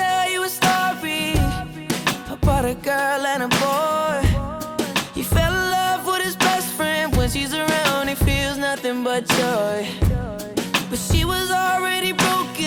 Tell you a story about a girl and a boy. He fell in love with his best friend. When she's around, he feels nothing but joy. But she was already broken,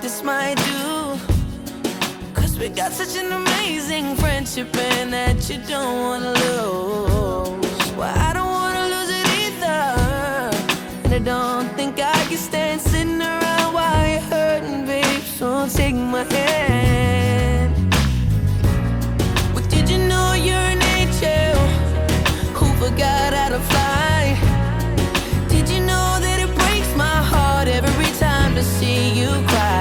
this might do. Cause we got such an amazing friendship and that you don't wanna lose. Well, I don't wanna lose it either. And I don't think I can stand sitting around while you're hurting, babe. So take my hand. Well, did you know you're an angel who forgot how to fly? Did you know that it breaks my heart every time to see you cry?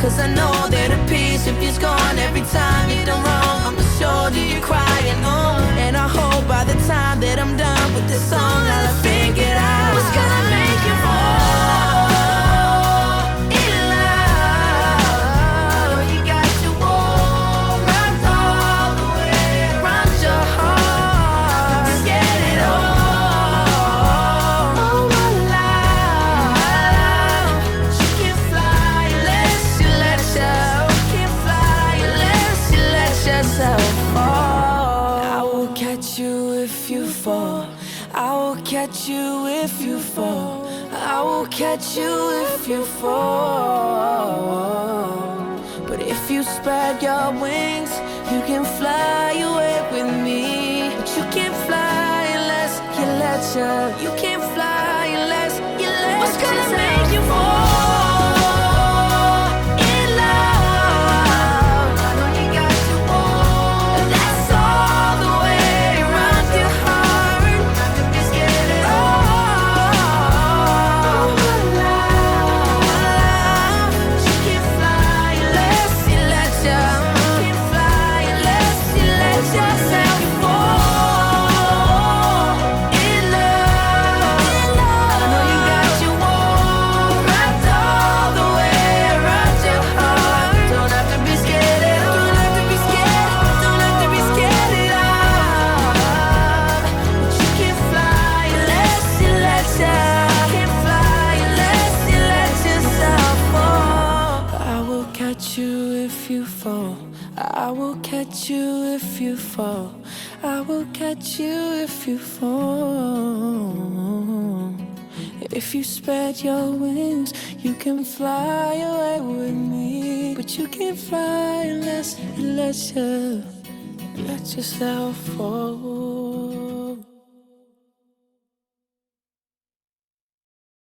Cause I know that a piece of you's gone every time you're done wrong on the shoulder you're crying on. And I hope by the time that I'm done with this song, I will catch you if you fall. I will catch you if you fall. But if you spread your wings, you can fly away with me. But you can't fly unless you let you. You can't fly unless you let What's gonna catch you if you fall. I will catch you if you fall. If you spread your wings, you can fly away with me. But you can't fly unless let you let yourself fall.